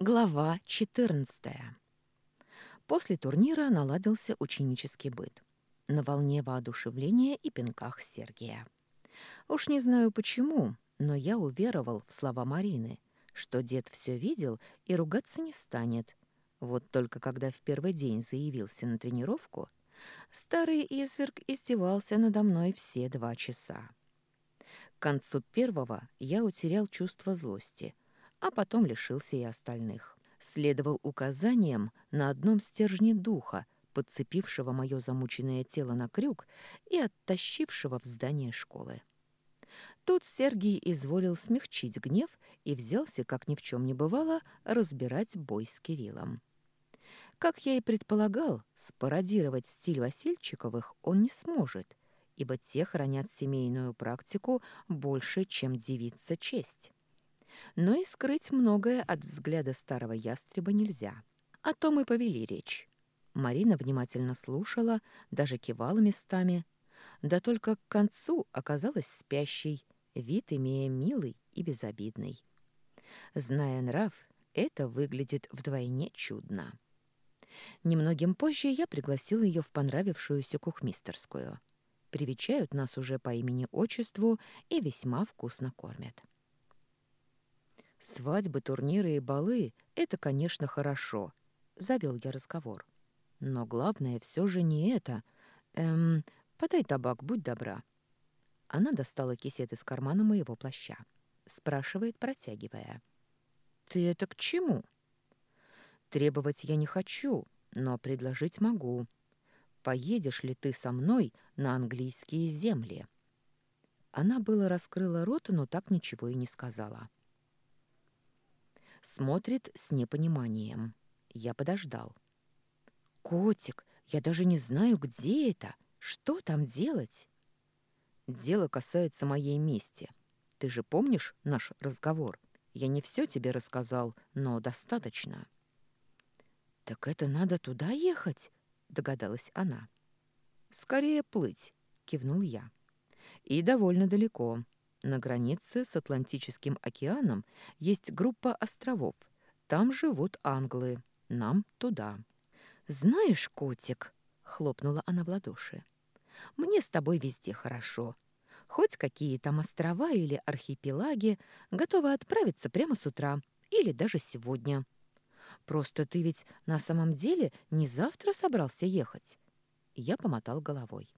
Глава 14. После турнира наладился ученический быт. На волне воодушевления и пинках Сергия. Уж не знаю почему, но я уверовал в слова Марины, что дед все видел и ругаться не станет. Вот только когда в первый день заявился на тренировку, старый изверг издевался надо мной все два часа. К концу первого я утерял чувство злости — а потом лишился и остальных. Следовал указаниям на одном стержне духа, подцепившего мое замученное тело на крюк и оттащившего в здание школы. Тут Сергий изволил смягчить гнев и взялся, как ни в чем не бывало, разбирать бой с Кириллом. Как я и предполагал, спародировать стиль Васильчиковых он не сможет, ибо те хранят семейную практику больше, чем девица честь но и скрыть многое от взгляда старого ястреба нельзя. О том и повели речь. Марина внимательно слушала, даже кивала местами, да только к концу оказалась спящей, вид имея милый и безобидный. Зная нрав, это выглядит вдвойне чудно. Немногим позже я пригласила ее в понравившуюся кухмистерскую. Привечают нас уже по имени-отчеству и весьма вкусно кормят. Свадьбы, турниры и балы — это, конечно, хорошо, — завел я разговор. Но главное все же не это. Эм, подай табак, будь добра. Она достала кисет из кармана моего плаща. Спрашивает, протягивая. «Ты это к чему?» «Требовать я не хочу, но предложить могу. Поедешь ли ты со мной на английские земли?» Она было раскрыла рот, но так ничего и не сказала. Смотрит с непониманием. Я подождал. «Котик, я даже не знаю, где это. Что там делать?» «Дело касается моей мести. Ты же помнишь наш разговор? Я не все тебе рассказал, но достаточно». «Так это надо туда ехать?» — догадалась она. «Скорее плыть», — кивнул я. «И довольно далеко. На границе с Атлантическим океаном есть группа островов. Там живут англы. Нам туда. «Знаешь, котик», — хлопнула она в ладоши, — «мне с тобой везде хорошо. Хоть какие там острова или архипелаги, готова отправиться прямо с утра или даже сегодня. Просто ты ведь на самом деле не завтра собрался ехать». Я помотал головой.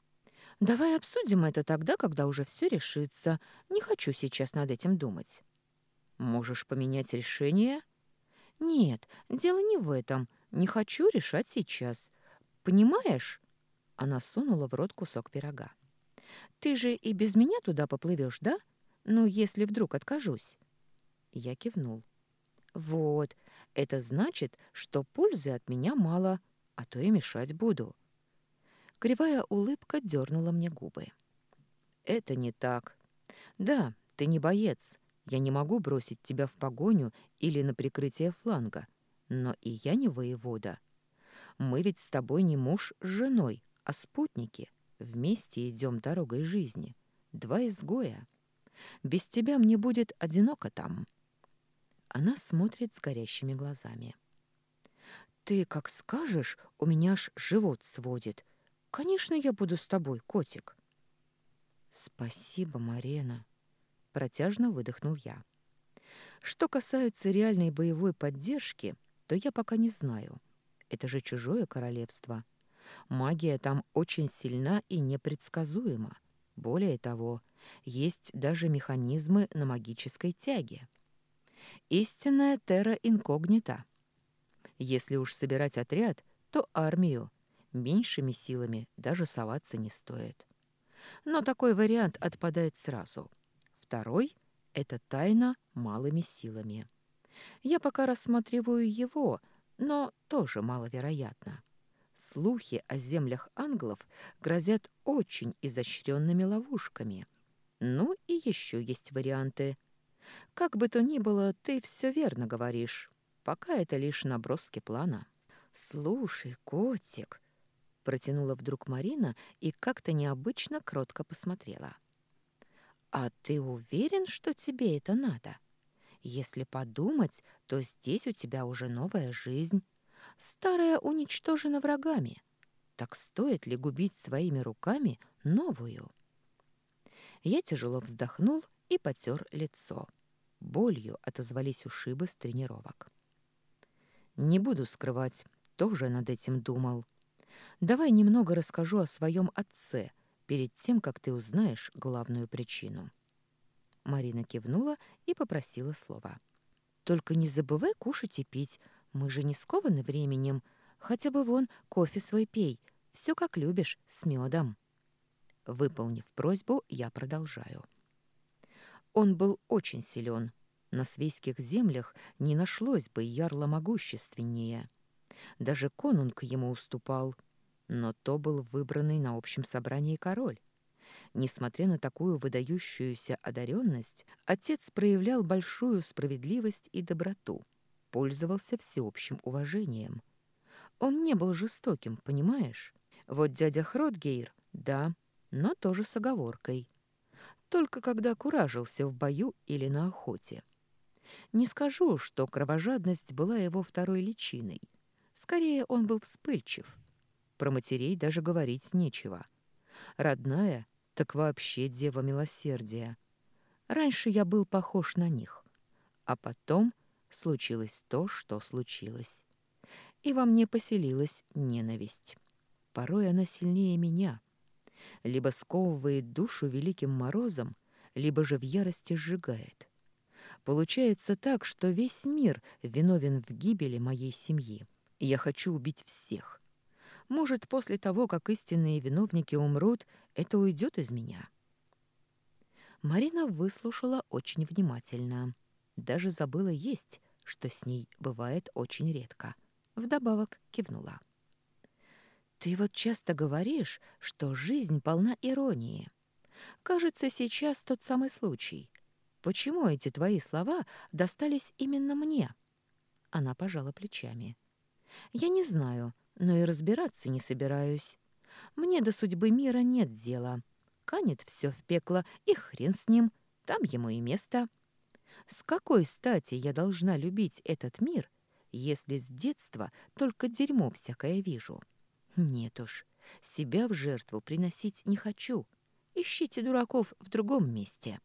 Давай обсудим это тогда, когда уже все решится. Не хочу сейчас над этим думать. Можешь поменять решение? Нет, дело не в этом. Не хочу решать сейчас. Понимаешь? Она сунула в рот кусок пирога. Ты же и без меня туда поплывешь, да? Ну, если вдруг откажусь. Я кивнул. Вот, это значит, что пользы от меня мало, а то и мешать буду. Кривая улыбка дернула мне губы. «Это не так. Да, ты не боец. Я не могу бросить тебя в погоню или на прикрытие фланга. Но и я не воевода. Мы ведь с тобой не муж с женой, а спутники. Вместе идем дорогой жизни. Два изгоя. Без тебя мне будет одиноко там». Она смотрит с горящими глазами. «Ты как скажешь, у меня аж живот сводит. Конечно, я буду с тобой, котик. Спасибо, Марена, протяжно выдохнул я. Что касается реальной боевой поддержки, то я пока не знаю. Это же чужое королевство. Магия там очень сильна и непредсказуема. Более того, есть даже механизмы на магической тяге. Истинная терра инкогнита. Если уж собирать отряд, то армию, меньшими силами даже соваться не стоит. Но такой вариант отпадает сразу. Второй — это тайна малыми силами. Я пока рассматриваю его, но тоже маловероятно. Слухи о землях англов грозят очень изощренными ловушками. Ну и еще есть варианты. Как бы то ни было, ты все верно говоришь. Пока это лишь наброски плана. «Слушай, котик», протянула вдруг Марина и как-то необычно кротко посмотрела. «А ты уверен, что тебе это надо? Если подумать, то здесь у тебя уже новая жизнь. Старая уничтожена врагами. Так стоит ли губить своими руками новую? Я тяжело вздохнул и потер лицо. Болью отозвались ушибы с тренировок. Не буду скрывать, тоже над этим думал. Давай немного расскажу о своем отце перед тем, как ты узнаешь главную причину. Марина кивнула и попросила слова. Только не забывай кушать и пить. Мы же не скованы временем. Хотя бы вон кофе свой пей. Все как любишь, с медом. Выполнив просьбу, я продолжаю. Он был очень силен. На свейских землях не нашлось бы ярла могущественнее. Даже конунг ему уступал, но то был выбранный на общем собрании король. Несмотря на такую выдающуюся одаренность, отец проявлял большую справедливость и доброту, пользовался всеобщим уважением. Он не был жестоким, понимаешь? Вот дядя Хротгейр, да, но тоже с оговоркой. Только когда куражился в бою или на охоте. Не скажу, что кровожадность была его второй личиной. Скорее, он был вспыльчив. Про матерей даже говорить нечего. Родная, так вообще дева милосердия. Раньше я был похож на них. А потом случилось то, что случилось. И во мне поселилась ненависть. Порой она сильнее меня — либо сковывает душу великим морозом, либо же в ярости сжигает. Получается так, что весь мир виновен в гибели моей семьи. я хочу убить всех. Может, после того, как истинные виновники умрут, это уйдет из меня. Марина выслушала очень внимательно. Даже забыла есть, что с ней бывает очень редко. Вдобавок кивнула. Ты вот часто говоришь, что жизнь полна иронии. Кажется, сейчас тот самый случай. Почему эти твои слова достались именно мне? Она пожала плечами. Я не знаю, но и разбираться не собираюсь. Мне до судьбы мира нет дела. Канет все в пекло, и хрен с ним, там ему и место. С какой стати я должна любить этот мир, если с детства только дерьмо всякое вижу?» Нет уж, себя в жертву приносить не хочу. Ищите дураков в другом месте.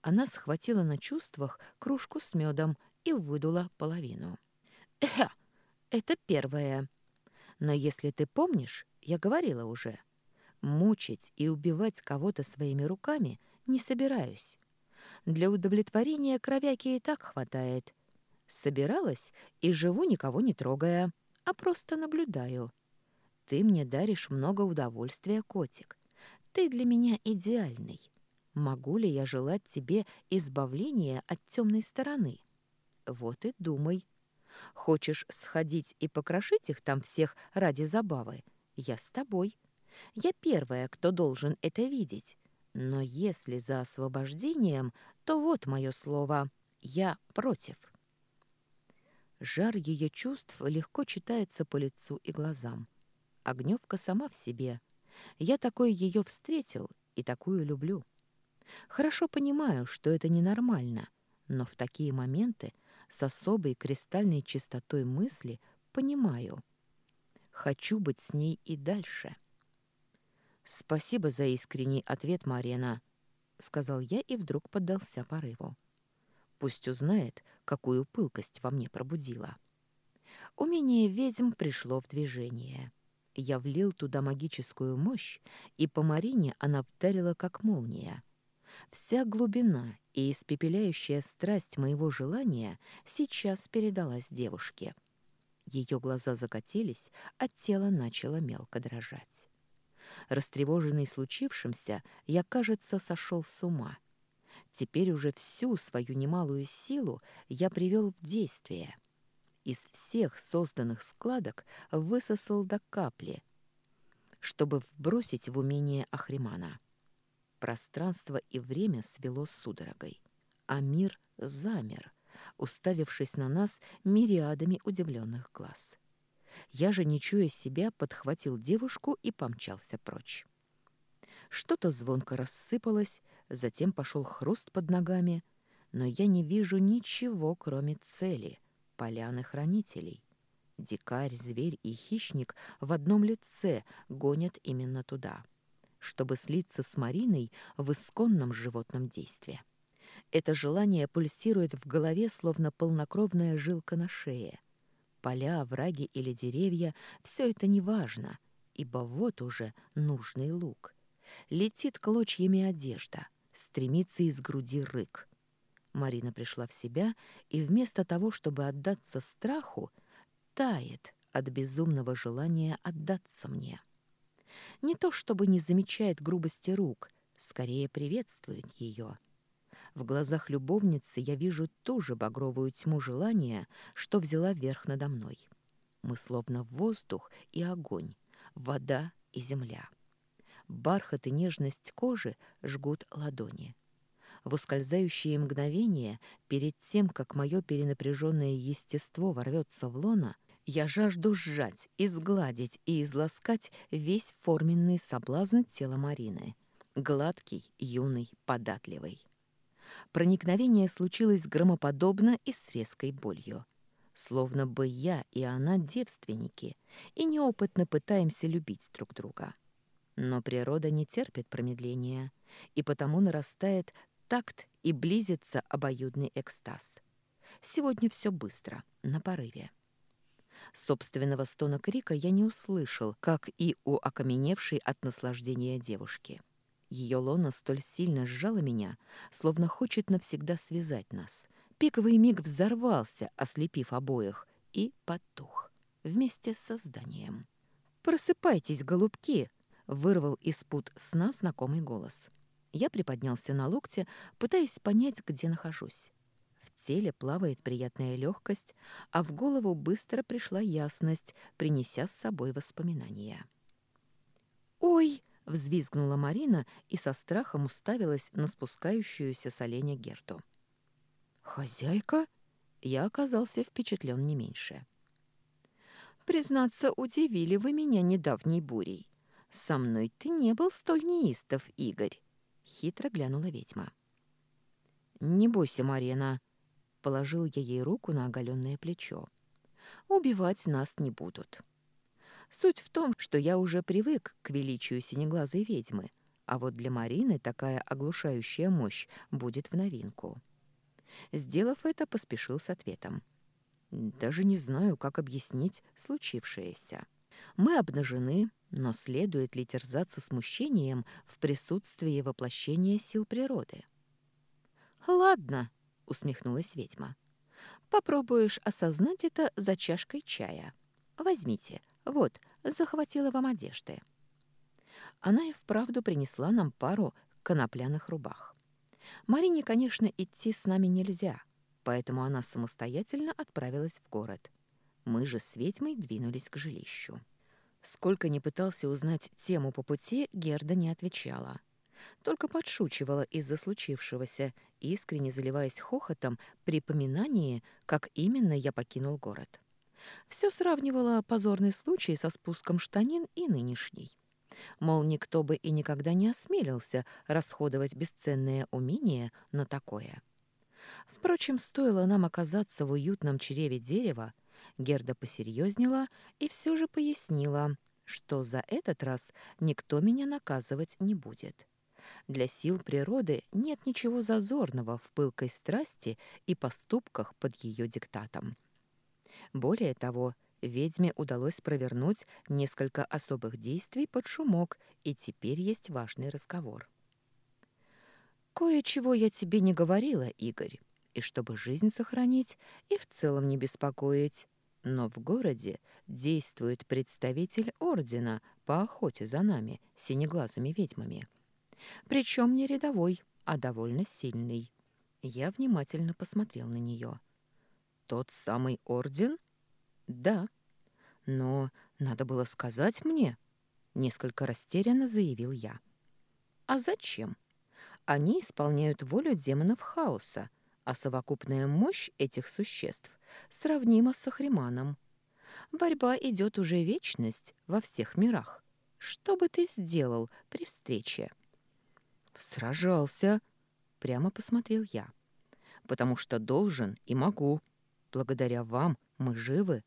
Она схватила на чувствах кружку с медом и выдула половину. Эхе, это первое. Но если ты помнишь, я говорила уже, мучить и убивать кого-то своими руками не собираюсь. Для удовлетворения кровяки и так хватает. Собиралась и живу, никого не трогая а просто наблюдаю. Ты мне даришь много удовольствия, котик. Ты для меня идеальный. Могу ли я желать тебе избавления от темной стороны? Вот и думай. Хочешь сходить и покрошить их там всех ради забавы? Я с тобой. Я первая, кто должен это видеть. Но если за освобождением, то вот мое слово. Я против. Жар ее чувств легко читается по лицу и глазам. Огневка сама в себе. Я такой ее встретил и такую люблю. Хорошо понимаю, что это ненормально, но в такие моменты с особой кристальной чистотой мысли понимаю. Хочу быть с ней и дальше. «Спасибо за искренний ответ, Марена», — сказал я и вдруг поддался порыву. Пусть узнает, какую пылкость во мне пробудила. Умение ведьм пришло в движение. Я влил туда магическую мощь, и по Марине она вдарила, как молния. Вся глубина и испепеляющая страсть моего желания сейчас передалась девушке. Ее глаза закатились, а тело начало мелко дрожать. Растревоженный случившимся, я, кажется, сошел с ума — Теперь уже всю свою немалую силу я привел в действие. Из всех созданных складок высосал до капли, чтобы вбросить в умение Ахримана. Пространство и время свело судорогой, а мир замер, уставившись на нас мириадами удивленных глаз. Я же, не чуя себя, подхватил девушку и помчался прочь. Что-то звонко рассыпалось, затем пошел хруст под ногами. но я не вижу ничего, кроме цели — поляны хранителей. Дикарь, зверь и хищник в одном лице гонят именно туда, чтобы слиться с Мариной в исконном животном действии. Это желание пульсирует в голове, словно полнокровная жилка на шее. Поля, враги или деревья — все это не важно, ибо вот уже нужный лук. Летит клочьями одежда, стремится из груди рык. Марина пришла в себя и вместо того, чтобы отдаться страху, тает от безумного желания отдаться мне. Не то чтобы не замечает грубости рук, скорее приветствует ее. В глазах любовницы я вижу ту же багровую тьму желания, что взяла верх надо мной. Мы словно воздух и огонь, вода и земля. Бархат и нежность кожи жгут ладони. В ускользающие мгновения, перед тем, как мое перенапряженное естество ворвется в лона, я жажду сжать, изгладить и изласкать весь форменный соблазн тела Марины. Гладкий, юный, податливый. Проникновение случилось громоподобно и с резкой болью. Словно бы я и она девственники, и неопытно пытаемся любить друг друга. Но природа не терпит промедления, и потому нарастает такт и близится обоюдный экстаз. Сегодня все быстро, на порыве. Собственного стона крика я не услышал, как и у окаменевшей от наслаждения девушки. Ее лона столь сильно сжала меня, словно хочет навсегда связать нас. Пиковый миг взорвался, ослепив обоих, и потух вместе с созданием. «Просыпайтесь, голубки!» — вырвал из пут сна знакомый голос. Я приподнялся на локте, пытаясь понять, где нахожусь. Теле плавает приятная легкость, а в голову быстро пришла ясность, принеся с собой воспоминания. «Ой!» Взвизгнула Марина и со страхом уставилась на спускающуюся с оленя Герту. «Хозяйка?» Я оказался впечатлен не меньше. «Признаться, удивили вы меня недавней бурей. Со мной ты не был столь неистов, Игорь», — хитро глянула ведьма. «Не бойся, Марина», — положил я ей руку на оголенное плечо. «Убивать нас не будут». Суть в том, что я уже привык к величию синеглазой ведьмы, а вот для Марины такая оглушающая мощь будет в новинку. Сделав это, поспешил с ответом. Даже не знаю, как объяснить случившееся. Мы обнажены, но следует ли терзаться смущением в присутствии воплощения сил природы? «Ладно», — усмехнулась ведьма. «Попробуешь осознать это за чашкой чая. Возьмите, вот, захватила вам одежды. Она и вправду принесла нам пару конопляных рубах. Марине, конечно, идти с нами нельзя, поэтому она самостоятельно отправилась в город. Мы же с ведьмой двинулись к жилищу. Сколько ни пытался узнать тему по пути, Герда не отвечала. Только подшучивала из-за случившегося, искренне заливаясь хохотом при поминании, как именно я покинул город. Все сравнивало позорный случай со спуском штанин и нынешний. Мол, никто бы и никогда не осмелился расходовать бесценное умение на такое. Впрочем, стоило нам оказаться в уютном чреве дерева, Герда посерьезнела и все же пояснила, что за этот раз никто меня наказывать не будет. Для сил природы нет ничего зазорного в пылкой страсти и поступках под ее диктатом. Более того, ведьме удалось провернуть несколько особых действий под шумок, и теперь есть важный разговор. «Кое-чего я тебе не говорила, Игорь, и чтобы жизнь сохранить, и в целом не беспокоить. Но в городе действует представитель ордена по охоте за нами, синеглазыми ведьмами. Причем не рядовой, а довольно сильный». Я внимательно посмотрел на нее. Тот самый орден? Да. Но надо было сказать мне, несколько растерянно заявил я. А зачем? Они исполняют волю демонов хаоса, а совокупная мощь этих существ сравнима с Ахриманом. Борьба идет уже вечность во всех мирах. Что бы ты сделал при встрече? Сражался, прямо посмотрел я. потому что должен и могу. Благодаря вам мы живы,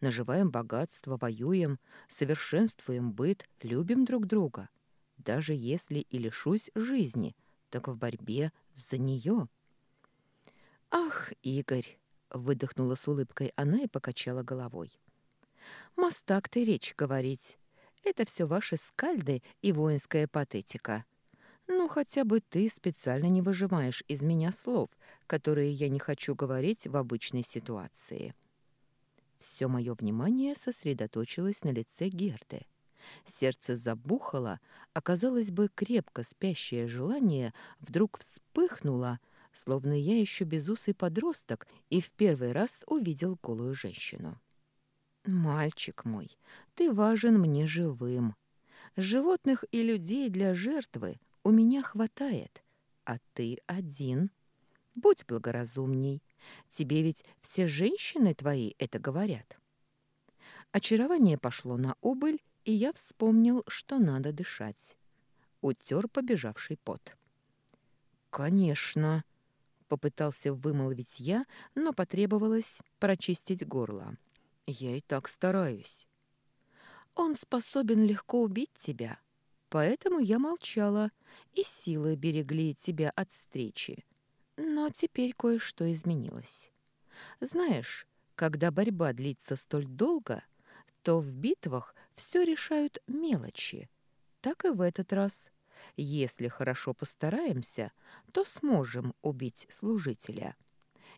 наживаем богатство, воюем, совершенствуем быт, любим друг друга. Даже если и лишусь жизни, так в борьбе за нее. «Ах, Игорь!» — выдохнула с улыбкой она и покачала головой. «Мастак ты речь говорить. Это все ваши скальды и воинская патетика. Ну, хотя бы ты специально не выжимаешь из меня слов, которые я не хочу говорить в обычной ситуации». Все мое внимание сосредоточилось на лице Герды. Сердце забухало, оказалось бы, крепко спящее желание вдруг вспыхнуло, словно я еще безусый подросток и в первый раз увидел голую женщину. «Мальчик мой, ты важен мне живым. Животных и людей для жертвы у меня хватает, а ты один. Будь благоразумней. Тебе ведь все женщины твои это говорят». Очарование пошло на убыль, и я вспомнил, что надо дышать. Утер побежавший пот. «Конечно», — попытался вымолвить я, но потребовалось прочистить горло. «Я и так стараюсь». «Он способен легко убить тебя, поэтому я молчала, и силы берегли тебя от встречи. Но теперь кое-что изменилось. Знаешь, когда борьба длится столь долго, то в битвах все решают мелочи. Так и в этот раз. Если хорошо постараемся, то сможем убить служителя.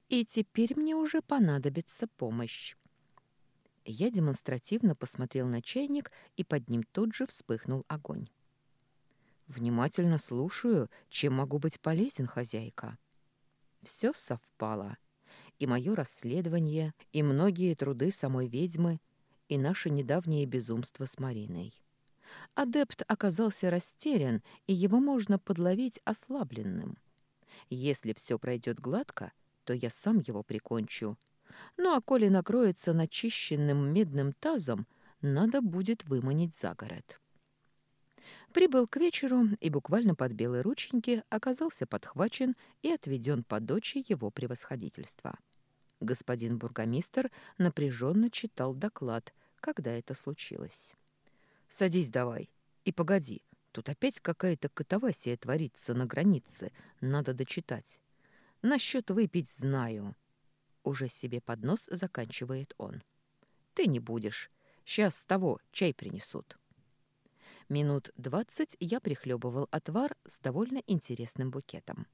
И теперь мне уже понадобится помощь. Я демонстративно посмотрел на чайник, и под ним тут же вспыхнул огонь. «Внимательно слушаю, чем могу быть полезен, хозяйка». Все совпало. И мое расследование, и многие труды самой ведьмы, и наше недавнее безумство с Мариной. Адепт оказался растерян, и его можно подловить ослабленным. Если все пройдет гладко, то я сам его прикончу. Ну а коли накроется начищенным медным тазом, надо будет выманить за город. Прибыл к вечеру и буквально под белые рученьки оказался подхвачен и отведен по дочи его превосходительства. Господин бургомистр напряженно читал доклад, когда это случилось. «Садись давай. И погоди, тут опять какая-то катавасия творится на границе, надо дочитать. Насчет выпить знаю». Уже себе под нос заканчивает он. «Ты не будешь. Сейчас того чай принесут». Минут двадцать я прихлебывал отвар с довольно интересным букетом.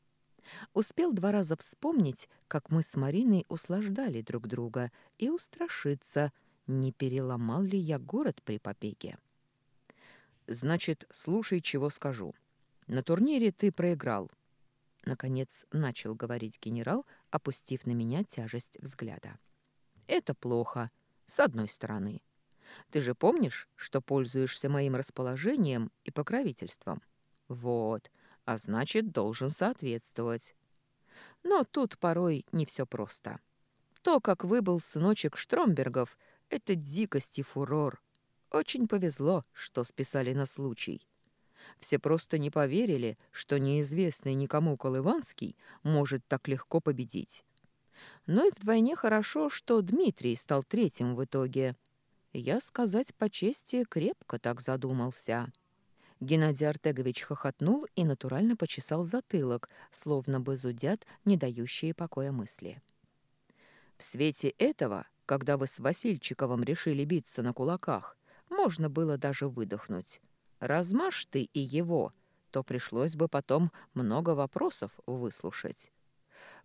Успел два раза вспомнить, как мы с Мариной услаждали друг друга, и устрашиться, не переломал ли я город при побеге. «Значит, слушай, чего скажу. На турнире ты проиграл». Наконец начал говорить генерал, опустив на меня тяжесть взгляда. «Это плохо, с одной стороны. Ты же помнишь, что пользуешься моим расположением и покровительством? Вот, а значит, должен соответствовать. Но тут порой не все просто. То, как выбыл сыночек Штромбергов, это дикость и фурор. Очень повезло, что списали на случай. Все просто не поверили, что неизвестный никому Колыванский может так легко победить. Но и вдвойне хорошо, что Дмитрий стал третьим в итоге. Я, сказать по чести, крепко так задумался. Геннадий Артегович хохотнул и натурально почесал затылок, словно бы зудят не дающие покоя мысли. В свете этого, когда вы с Васильчиковым решили биться на кулаках, можно было даже выдохнуть. Размажь ты и его, то пришлось бы потом много вопросов выслушать.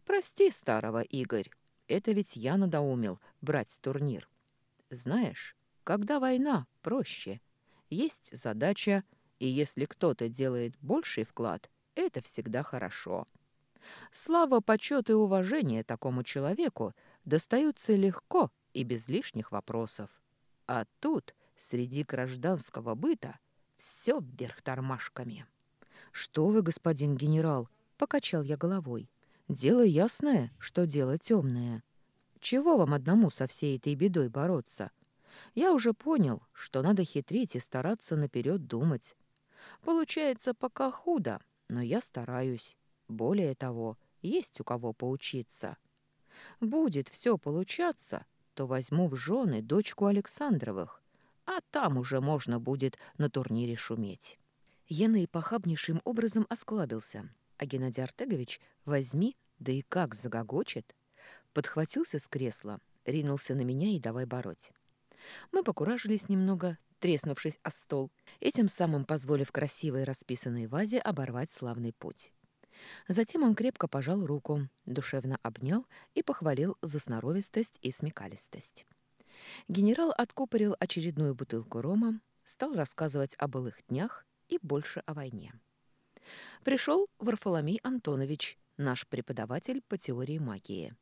Прости старого, Игорь, это ведь я надоумил брать турнир. Знаешь, когда война, проще. Есть задача — и если кто-то делает больший вклад, это всегда хорошо. Слава, почет и уважение такому человеку достаются легко и без лишних вопросов. А тут, среди гражданского быта, все вверх тормашками. «Что вы, господин генерал?» — покачал я головой. «Дело ясное, что дело темное. Чего вам одному со всей этой бедой бороться? Я уже понял, что надо хитрить и стараться наперед думать. Получается пока худо, но я стараюсь. Более того, есть у кого поучиться. Будет все получаться, то возьму в жены дочку Александровых, а там уже можно будет на турнире шуметь». Я наипохабнейшим образом осклабился, а Геннадий Артегович возьми, да и как загогочет. Подхватился с кресла, ринулся на меня и давай бороть. Мы покуражились немного, треснувшись о стол, этим самым позволив красивой расписанной вазе оборвать славный путь. Затем он крепко пожал руку, душевно обнял и похвалил за сноровистость и смекалистость. Генерал откупорил очередную бутылку рома, стал рассказывать о былых днях и больше о войне. Пришел Варфоломей Антонович, наш преподаватель по теории магии,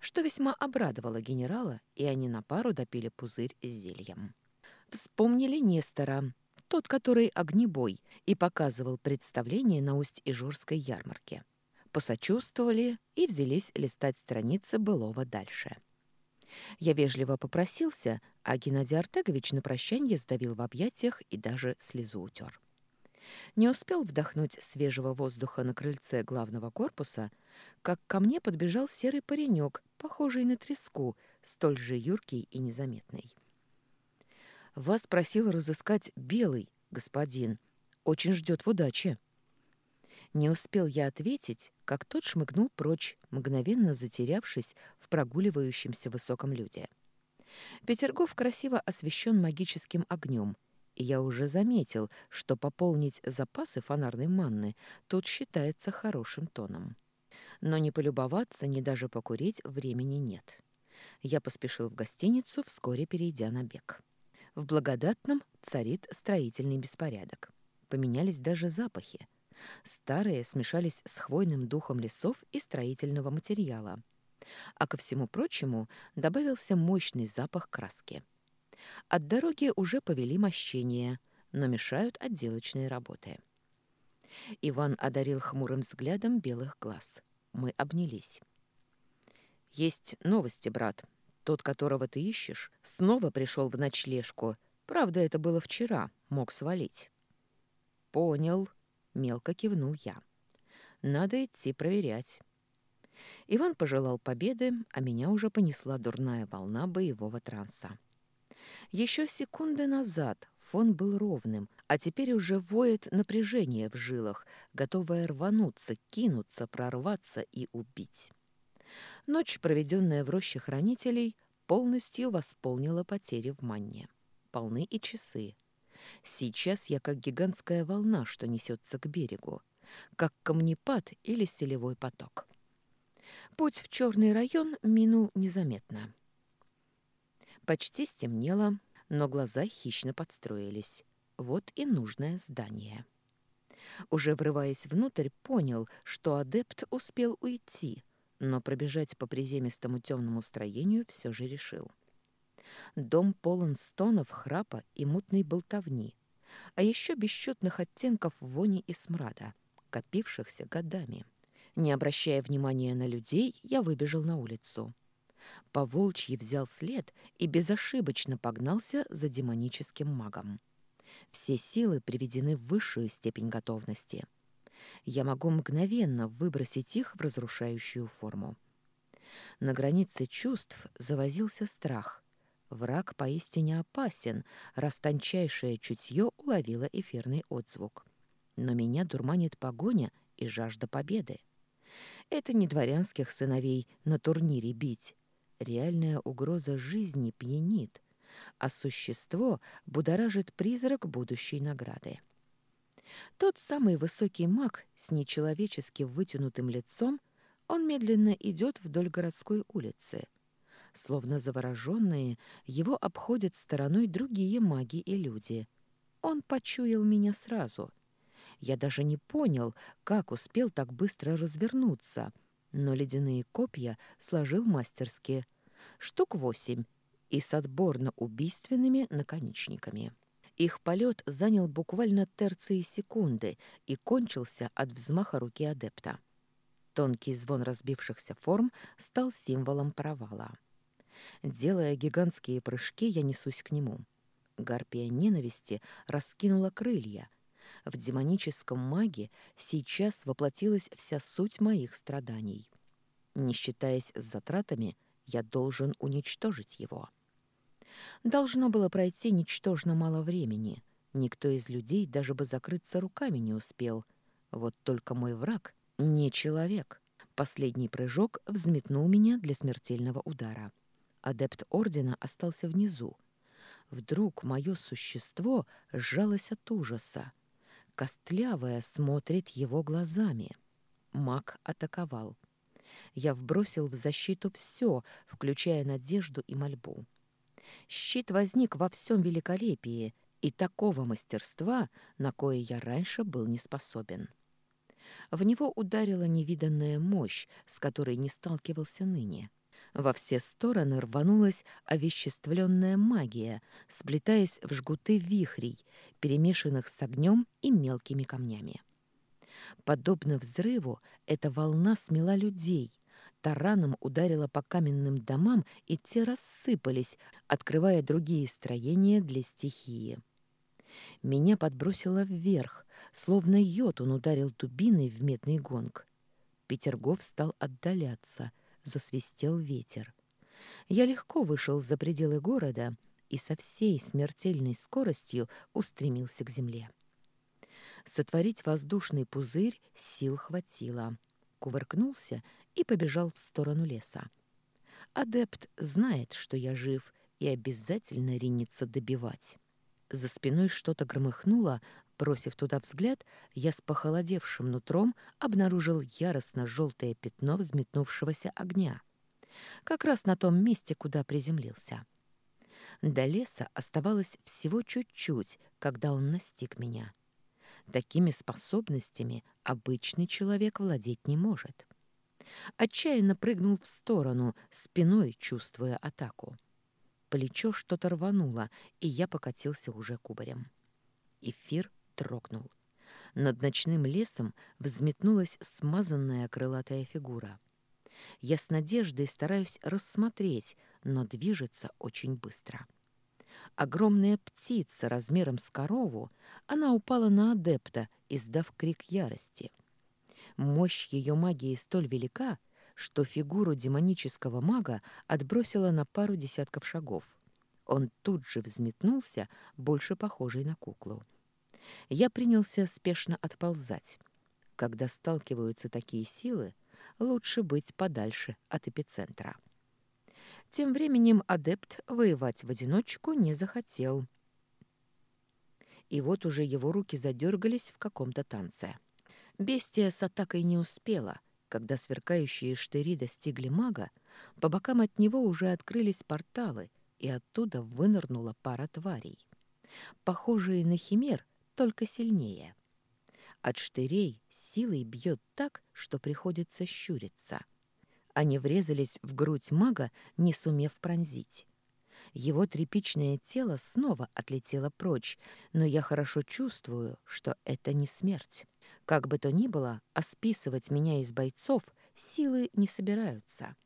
что весьма обрадовало генерала, и они на пару допили пузырь с зельем. Вспомнили Нестора, тот, который огнебой, и показывал представление на Усть-Ижорской ярмарке. Посочувствовали и взялись листать страницы былого дальше. Я вежливо попросился, а Геннадий Артегович на прощанье сдавил в объятиях и даже слезу утер. Не успел вдохнуть свежего воздуха на крыльце главного корпуса, как ко мне подбежал серый паренек, похожий на треску, столь же юркий и незаметный. «Вас просил разыскать белый, господин. Очень ждет в удаче». Не успел я ответить, как тот шмыгнул прочь, мгновенно затерявшись в прогуливающемся высоком люде. Петергоф красиво освещен магическим огнем, я уже заметил, что пополнить запасы фонарной манны тут считается хорошим тоном. Но ни полюбоваться, ни даже покурить времени нет. Я поспешил в гостиницу, вскоре перейдя на бег. В благодатном царит строительный беспорядок. Поменялись даже запахи. Старые смешались с хвойным духом лесов и строительного материала. А ко всему прочему добавился мощный запах краски. От дороги уже повели мощение, но мешают отделочные работы. Иван одарил хмурым взглядом белых глаз. Мы обнялись. «Есть новости, брат», тот, которого ты ищешь, снова пришел в ночлежку. Правда, это было вчера, мог свалить. Понял, мелко кивнул я. Надо идти проверять. Иван пожелал победы, а меня уже понесла дурная волна боевого транса. Еще секунды назад фон был ровным, а теперь уже воет напряжение в жилах, готовое рвануться, кинуться, прорваться и убить. Ночь, проведенная в роще хранителей, полностью восполнила потери в манне. Полны и часы. Сейчас я как гигантская волна, что несется к берегу, как камнепад или селевой поток. Путь в черный район минул незаметно. Почти стемнело, но глаза хищно подстроились. Вот и нужное здание. Уже врываясь внутрь, понял, что адепт успел уйти — но пробежать по приземистому темному строению все же решил. Дом полон стонов, храпа и мутной болтовни, а еще бесчетных оттенков вони и смрада, копившихся годами. Не обращая внимания на людей, я выбежал на улицу. По волчьи взял след и безошибочно погнался за демоническим магом. Все силы приведены в высшую степень готовности — я могу мгновенно выбросить их в разрушающую форму. На границе чувств завозился страх. Враг поистине опасен, раз тончайшее чутье уловило эфирный отзвук. Но меня дурманит погоня и жажда победы. Это не дворянских сыновей на турнире бить. Реальная угроза жизни пьянит, а существо будоражит призрак будущей награды. Тот самый высокий маг с нечеловечески вытянутым лицом, он медленно идет вдоль городской улицы. Словно завороженные, его обходят стороной другие маги и люди. Он почуял меня сразу. Я даже не понял, как успел так быстро развернуться, но ледяные копья сложил мастерски. Штук восемь и с отборно убийственными наконечниками. Их полет занял буквально терции секунды и кончился от взмаха руки адепта. Тонкий звон разбившихся форм стал символом провала. Делая гигантские прыжки, я несусь к нему. Гарпия ненависти раскинула крылья. В демоническом маге сейчас воплотилась вся суть моих страданий. Не считаясь с затратами, я должен уничтожить его. Должно было пройти ничтожно мало времени. Никто из людей даже бы закрыться руками не успел. Вот только мой враг не человек. Последний прыжок взметнул меня для смертельного удара. Адепт Ордена остался внизу. Вдруг мое существо сжалось от ужаса. Костлявая смотрит его глазами. Маг атаковал. Я вбросил в защиту все, включая надежду и мольбу. Щит возник во всем великолепии и такого мастерства, на кое я раньше был не способен. В него ударила невиданная мощь, с которой не сталкивался ныне. Во все стороны рванулась овеществленная магия, сплетаясь в жгуты вихрей, перемешанных с огнем и мелкими камнями. Подобно взрыву, эта волна смела людей, тараном ударила по каменным домам, и те рассыпались, открывая другие строения для стихии. Меня подбросило вверх, словно йод он ударил дубиной в медный гонг. Петергоф стал отдаляться, засвистел ветер. Я легко вышел за пределы города и со всей смертельной скоростью устремился к земле. Сотворить воздушный пузырь сил хватило. Кувыркнулся и побежал в сторону леса. Адепт знает, что я жив, и обязательно ринется добивать. За спиной что-то громыхнуло, бросив туда взгляд, я с похолодевшим нутром обнаружил яростно желтое пятно взметнувшегося огня. Как раз на том месте, куда приземлился. До леса оставалось всего чуть-чуть, когда он настиг меня. Такими способностями обычный человек владеть не может. Отчаянно прыгнул в сторону, спиной чувствуя атаку. Плечо что-то рвануло, и я покатился уже кубарем. Эфир трогнул. Над ночным лесом взметнулась смазанная крылатая фигура. Я с надеждой стараюсь рассмотреть, но движется очень быстро. Огромная птица размером с корову, она упала на адепта, издав крик ярости. Мощь ее магии столь велика, что фигуру демонического мага отбросила на пару десятков шагов. Он тут же взметнулся, больше похожий на куклу. Я принялся спешно отползать. Когда сталкиваются такие силы, лучше быть подальше от эпицентра. Тем временем адепт воевать в одиночку не захотел. И вот уже его руки задергались в каком-то танце. Бестия с атакой не успела. Когда сверкающие штыри достигли мага, по бокам от него уже открылись порталы, и оттуда вынырнула пара тварей. Похожие на химер, только сильнее. От штырей силой бьет так, что приходится щуриться. Они врезались в грудь мага, не сумев пронзить. Его тряпичное тело снова отлетело прочь, но я хорошо чувствую, что это не смерть. Как бы то ни было, а списывать меня из бойцов силы не собираются.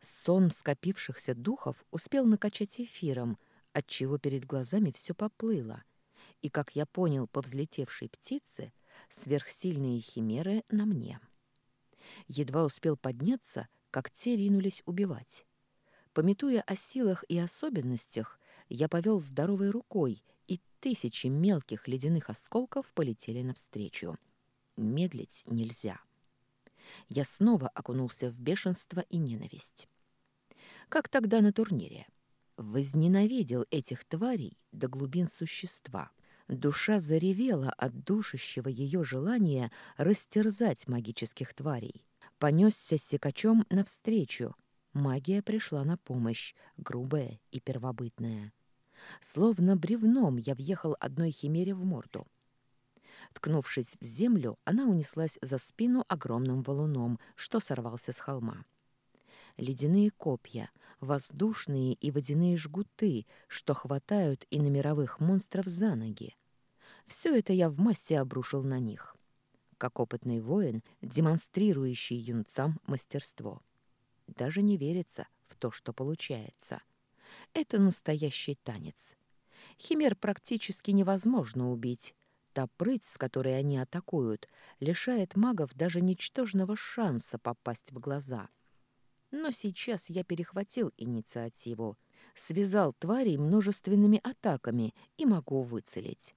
Сон скопившихся духов успел накачать эфиром, отчего перед глазами все поплыло. И, как я понял по взлетевшей птице, сверхсильные химеры на мне. Едва успел подняться, как те ринулись убивать. Пометуя о силах и особенностях, я повел здоровой рукой, и тысячи мелких ледяных осколков полетели навстречу. Медлить нельзя. Я снова окунулся в бешенство и ненависть. Как тогда на турнире. Возненавидел этих тварей до глубин существа. Душа заревела от душащего ее желания растерзать магических тварей. Понесся секачом навстречу, Магия пришла на помощь, грубая и первобытная. Словно бревном я въехал одной химере в морду. Ткнувшись в землю, она унеслась за спину огромным валуном, что сорвался с холма. Ледяные копья, воздушные и водяные жгуты, что хватают и на мировых монстров за ноги. Все это я в массе обрушил на них, как опытный воин, демонстрирующий юнцам мастерство. Даже не верится в то, что получается. Это настоящий танец. Химер практически невозможно убить. Та прыть, с которой они атакуют, лишает магов даже ничтожного шанса попасть в глаза. Но сейчас я перехватил инициативу, связал тварей множественными атаками и могу выцелить.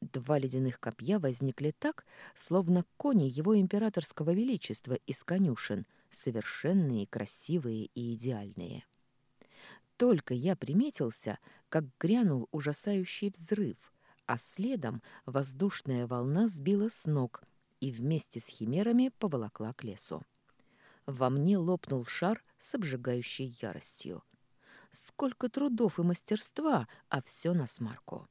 Два ледяных копья возникли так, словно кони его императорского величества из конюшен, совершенные, красивые и идеальные. Только я приметился, как грянул ужасающий взрыв, а следом воздушная волна сбила с ног и вместе с химерами поволокла к лесу. Во мне лопнул шар с обжигающей яростью. Сколько трудов и мастерства, а все на смарку.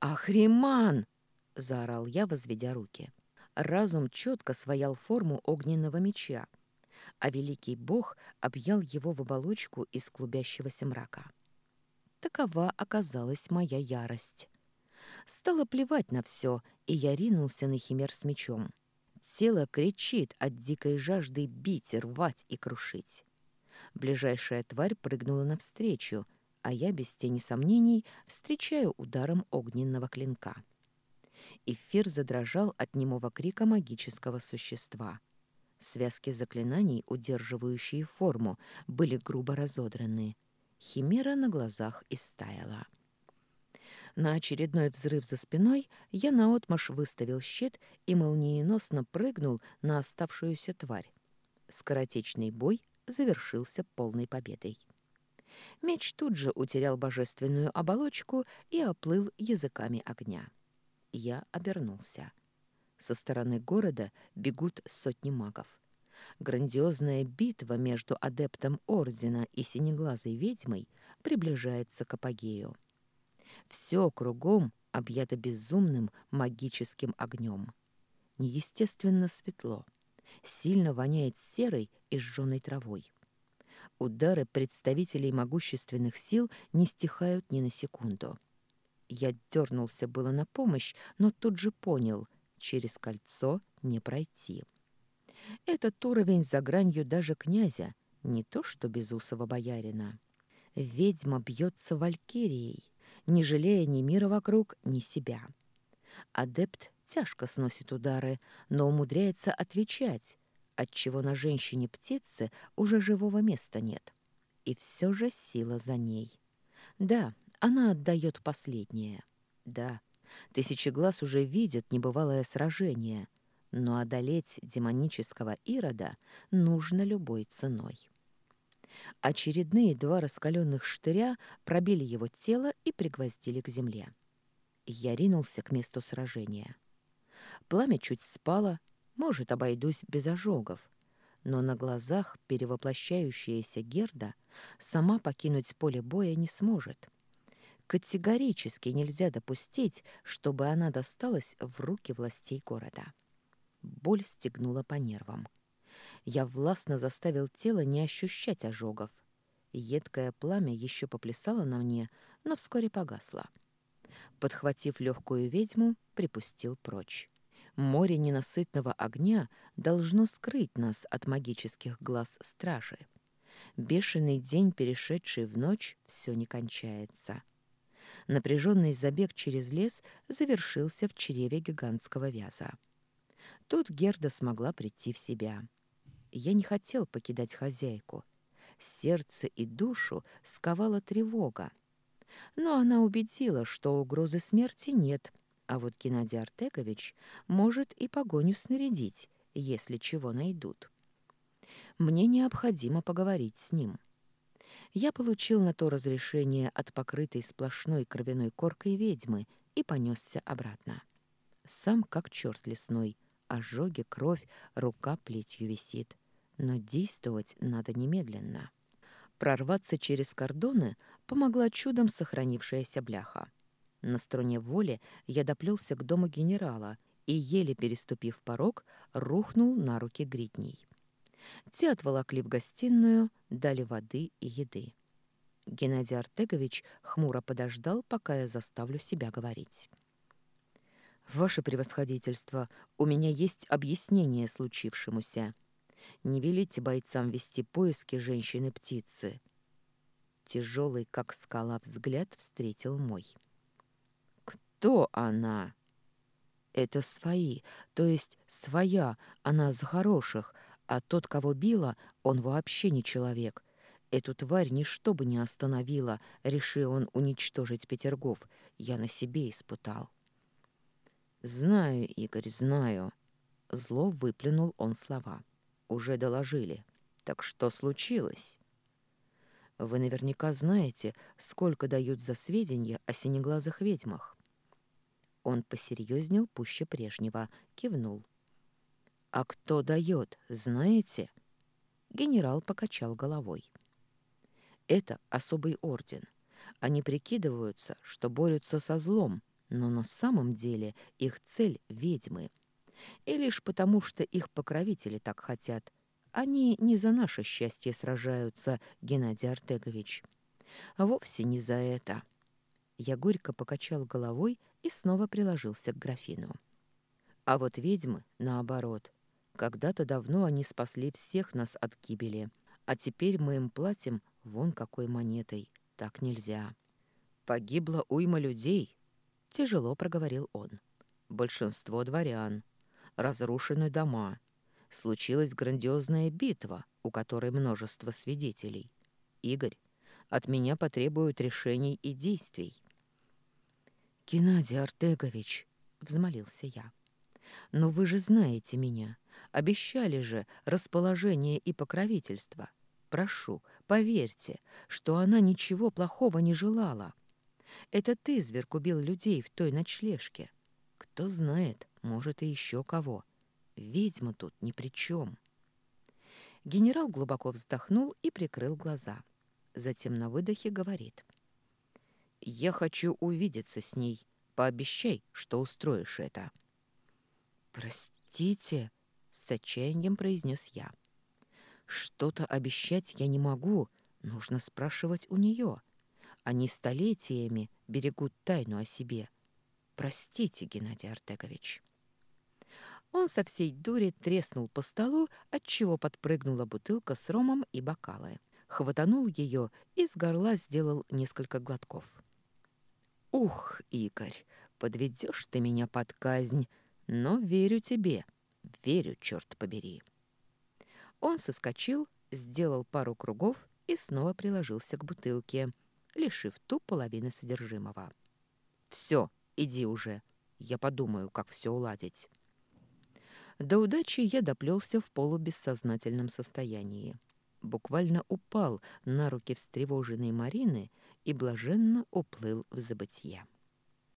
«Ахриман!» — заорал я, возведя руки. Разум четко своял форму огненного меча, а великий бог объял его в оболочку из клубящегося мрака. Такова оказалась моя ярость. Стало плевать на все, и я ринулся на химер с мечом. Тело кричит от дикой жажды бить, рвать и крушить. Ближайшая тварь прыгнула навстречу, а я без тени сомнений встречаю ударом огненного клинка. Эфир задрожал от немого крика магического существа. Связки заклинаний, удерживающие форму, были грубо разодраны. Химера на глазах истаяла. На очередной взрыв за спиной я наотмашь выставил щит и молниеносно прыгнул на оставшуюся тварь. Скоротечный бой завершился полной победой. Меч тут же утерял божественную оболочку и оплыл языками огня. Я обернулся. Со стороны города бегут сотни магов. Грандиозная битва между адептом Ордена и синеглазой ведьмой приближается к апогею. Все кругом объято безумным магическим огнем. Неестественно светло. Сильно воняет серой и сжженной травой. Удары представителей могущественных сил не стихают ни на секунду. Я дернулся было на помощь, но тут же понял, через кольцо не пройти. Этот уровень за гранью даже князя, не то что безусого боярина. Ведьма бьется валькирией, не жалея ни мира вокруг, ни себя. Адепт тяжко сносит удары, но умудряется отвечать, отчего на женщине-птице уже живого места нет. И все же сила за ней. Да, она отдает последнее. Да, тысячи глаз уже видят небывалое сражение, но одолеть демонического Ирода нужно любой ценой. Очередные два раскаленных штыря пробили его тело и пригвоздили к земле. Я ринулся к месту сражения. Пламя чуть спало, может, обойдусь без ожогов. Но на глазах перевоплощающаяся Герда сама покинуть поле боя не сможет. Категорически нельзя допустить, чтобы она досталась в руки властей города. Боль стегнула по нервам. Я властно заставил тело не ощущать ожогов. Едкое пламя еще поплясало на мне, но вскоре погасло. Подхватив легкую ведьму, припустил прочь. Море ненасытного огня должно скрыть нас от магических глаз стражи. Бешеный день, перешедший в ночь, все не кончается. Напряженный забег через лес завершился в чреве гигантского вяза. Тут Герда смогла прийти в себя. Я не хотел покидать хозяйку. Сердце и душу сковала тревога. Но она убедила, что угрозы смерти нет — а вот Геннадий Артегович может и погоню снарядить, если чего найдут. Мне необходимо поговорить с ним. Я получил на то разрешение от покрытой сплошной кровяной коркой ведьмы и понесся обратно. Сам как черт лесной, ожоги, кровь, рука плетью висит. Но действовать надо немедленно. Прорваться через кордоны помогла чудом сохранившаяся бляха. На струне воли я доплелся к дому генерала и, еле переступив порог, рухнул на руки гридней. Те отволокли в гостиную, дали воды и еды. Геннадий Артегович хмуро подождал, пока я заставлю себя говорить. «Ваше превосходительство, у меня есть объяснение случившемуся. Не велите бойцам вести поиски женщины-птицы». Тяжелый, как скала, взгляд встретил мой. «Кто она?» Это свои, то есть своя, она с хороших, а тот, кого била, он вообще не человек. Эту тварь ничто бы не остановило, решил он уничтожить Петергоф. Я на себе испытал. «Знаю, Игорь, знаю». Зло выплюнул он слова. «Уже доложили. Так что случилось?» «Вы наверняка знаете, сколько дают за сведения о синеглазых ведьмах». Он посерьезнел пуще прежнего, кивнул. «А кто дает, знаете?» Генерал покачал головой. «Это особый орден. Они прикидываются, что борются со злом, но на самом деле их цель — ведьмы. И лишь потому, что их покровители так хотят, они не за наше счастье сражаются, Геннадий Артегович. Вовсе не за это». Я горько покачал головой и снова приложился к графину. А вот ведьмы, наоборот, когда-то давно они спасли всех нас от гибели, а теперь мы им платим вон какой монетой. Так нельзя. Погибло уйма людей, тяжело проговорил он. Большинство дворян. Разрушены дома. Случилась грандиозная битва, у которой множество свидетелей. Игорь, от меня потребуют решений и действий. «Геннадий Артегович», — взмолился я, — «но вы же знаете меня. Обещали же расположение и покровительство. Прошу, поверьте, что она ничего плохого не желала. Это ты, зверг, убил людей в той ночлежке. Кто знает, может, и еще кого. Ведьма тут ни при чем. Генерал глубоко вздохнул и прикрыл глаза. Затем на выдохе говорит. «Я хочу увидеться с ней. Пообещай, что устроишь это». «Простите», с отчаянием произнес я. Что-то обещать я не могу, нужно спрашивать у нее. Они столетиями берегут тайну о себе. Простите, Геннадий Артегович. Он со всей дури треснул по столу, отчего подпрыгнула бутылка с ромом и бокалы. Хватанул ее и с горла сделал несколько глотков. «Ух, Игорь, подведешь ты меня под казнь, но верю тебе. Верю, черт побери. Он соскочил, сделал пару кругов и снова приложился к бутылке, лишив ту половины содержимого. «Все, иди уже. Я подумаю, как все уладить». До удачи я доплелся в полубессознательном состоянии. Буквально упал на руки встревоженной Марины и блаженно уплыл в забытье.